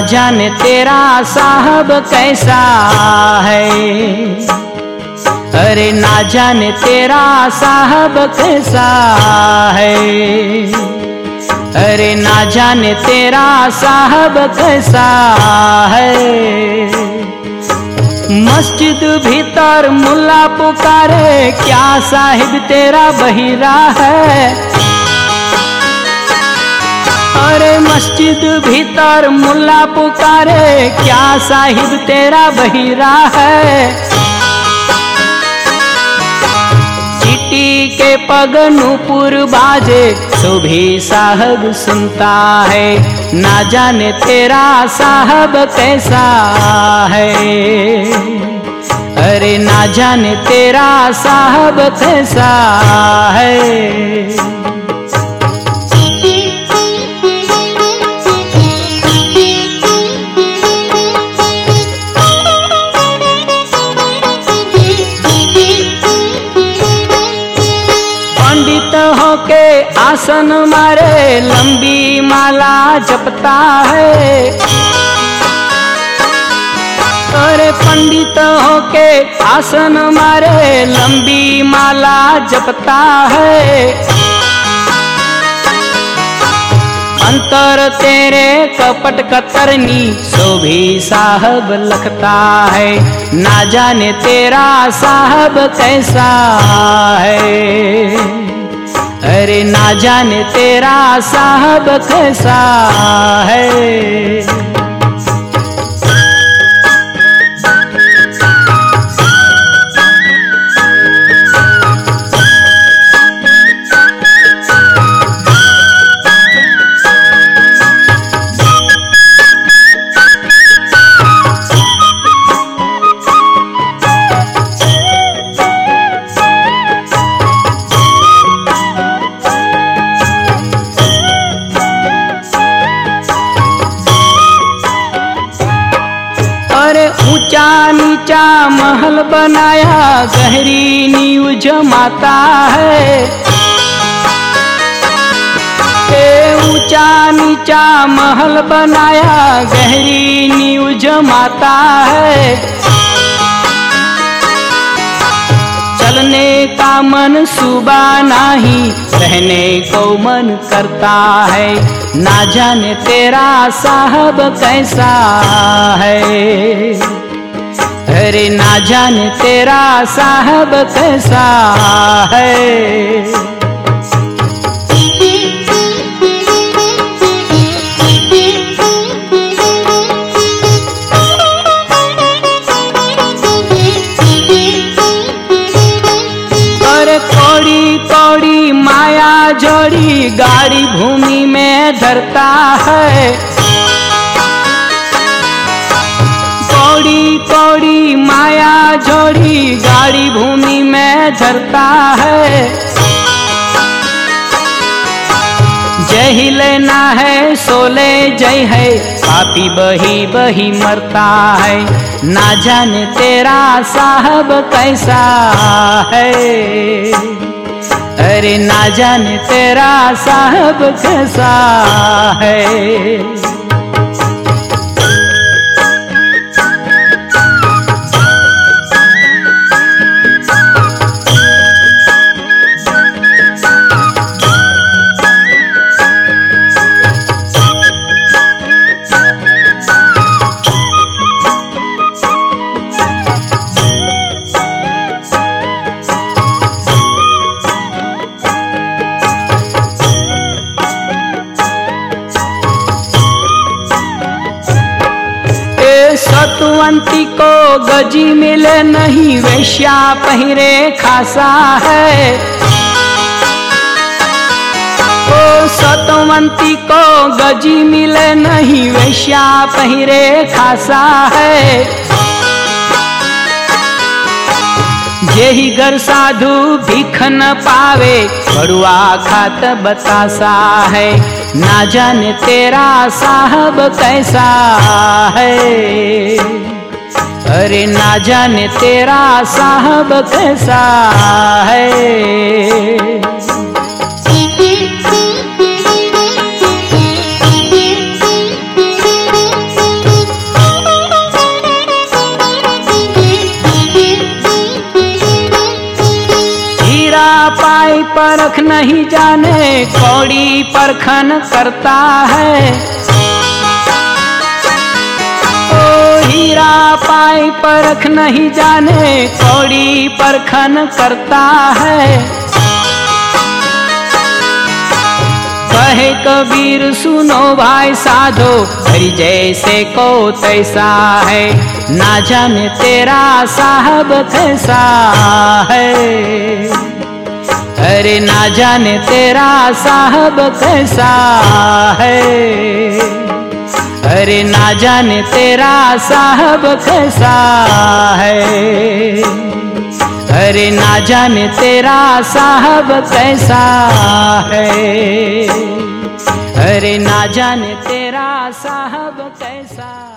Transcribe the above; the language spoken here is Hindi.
जाने तेरा साहब कैसा है? अरे ना जाने तेरा साहब कैसा है? अरे ना जाने तेरा साहब कैसा है? मस्जिद भीतर मुल्ला पुकारे, क्या साहिब तेरा बहिरा है? अरे मस्जिद भीतर मुल्ला पुकारे, क्या साहिब तेरा बहिरा है? चिट्टी के पग नूपुर बाजे तो भी साहब सुनता है। ना जाने तेरा साहब कैसा है। अरे ना जाने तेरा साहब कैसा है। आसन मारे लंबी माला जपता है। अरे पंडित होके आसन मारे लंबी माला जपता है। अंतर तेरे कपट कतरनी, सो भी साहब लखता है। ना जाने तेरा साहब कैसा है। अरे ना जाने तेरा साहब कैसा है। नीचा महल बनाया, गहरी नींव जमाता है। ऊँचा नीचा महल बनाया, गहरी नींव जमाता है। चलने का मन सुबह नाही, रहने को मन करता है। ना जाने तेरा साहब कैसा है। अरे ना जाने तेरा साहब कैसा है। जोड़ी गाड़ी भूमि में धरता है। कौड़ी माया जोड़ी गाड़ी भूमि में धरता है। जय ही लेना है सोले जय है। पापी बही बही मरता है। ना जाने तेरा साहब कैसा है। अरे ना जाने तेरा साहब कैसा है। सतवंती को गजी मिले नहीं, वैश्या पहिरे खासा है। ओ सतवंती को गजी मिले नहीं, वेश्या पहिरे खासा है। जेही घर साधु भीख न पावे बड़ुआ खात बतासा है। ना जाने तेरा साहब कैसा है। अरे ना जाने तेरा साहब कैसा है। परख नहीं जाने, कौड़ी परखन करता है। ओ हीरा पाई परख नहीं जाने, कौड़ी परखन करता है। कहे कबीर, सुनो भाई साधो, हरि जैसे को तैसा है। ना जाने तेरा साहब कैसा है। अरे ना जाने तेरा साहब कैसा है। अरे ना जाने तेरा साहब कैसा है। अरे ना जाने तेरा साहब कैसा है। अरे ना जाने तेरा साहब कैसा